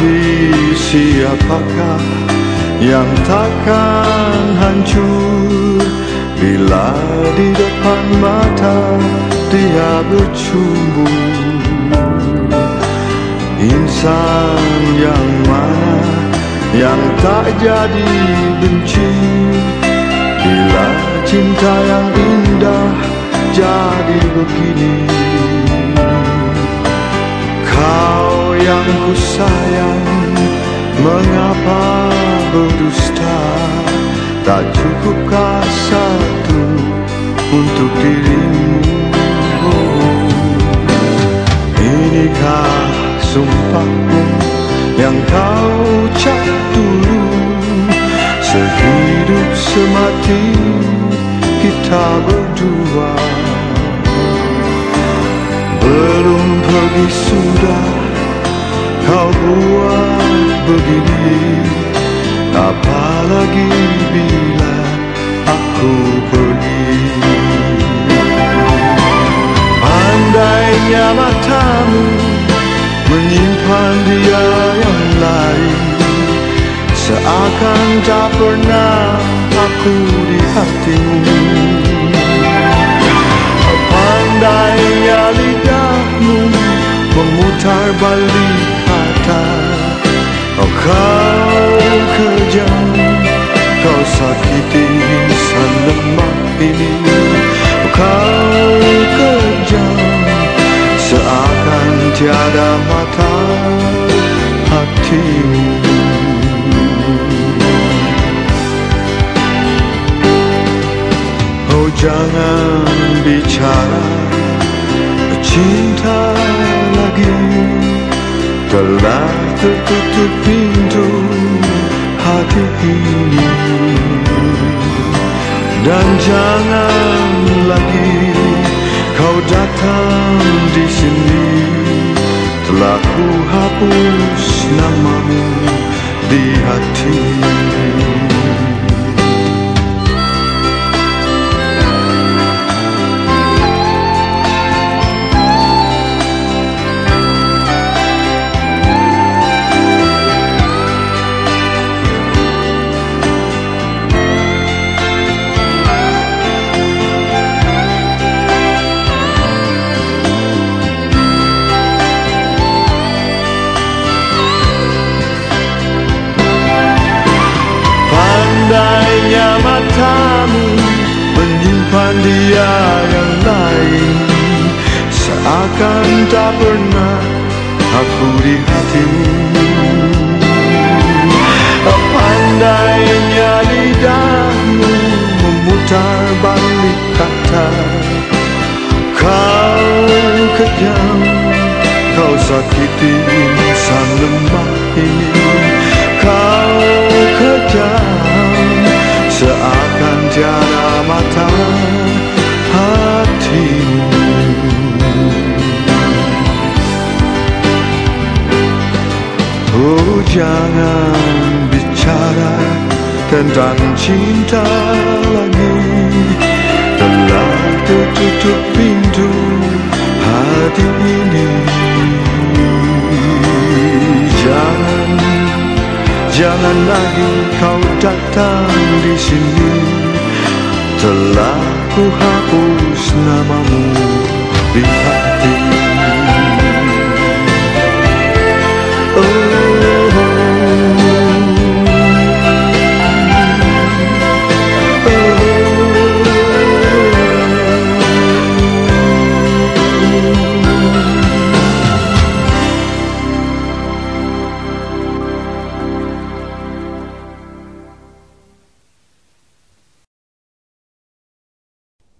hati siapakah yang takkan hancur? Bila di depan mata dia bercumbu Insan yang mana yang tak jadi benci? Bila cinta yang indah jadi begini yang ku sayang Mengapa berdusta? Tak cukupkah satu untuk dirimu? Inikah sumpahmu yang kau ucap dulu Sehidup semati kita berdua. Belum pergi sudah kau buat begini Apalagi bila aku pergi? Andainya matamu menyimpan dia yang lain Seakan tak pernah aku di hatimu. Pandainya lidahmu memutar balik kau kejam Kau sakiti insan lemah ini. Kau kejam Seakan tiada mata hatimu. Oh jangan bicara cinta lagi Telah tertutup pintu hati ini. Dan jangan lagi kau datang di sini. Telah ku hapus namamu di hati dia yang lain. Seakan tak pernah aku di hatimu Pandainya lidahmu memutar balik kata Kau kejam, kau sakiti insan lemah ini. Kau kejam, seakan tiada mata Oh jangan bicara tentang cinta lagi. Telah tertutup pintu hati ini. Jangan, jangan lagi kau datang di sini. Telah ku hapus namamu di hati